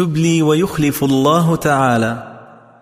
تبلي ويخلف الله تعالى.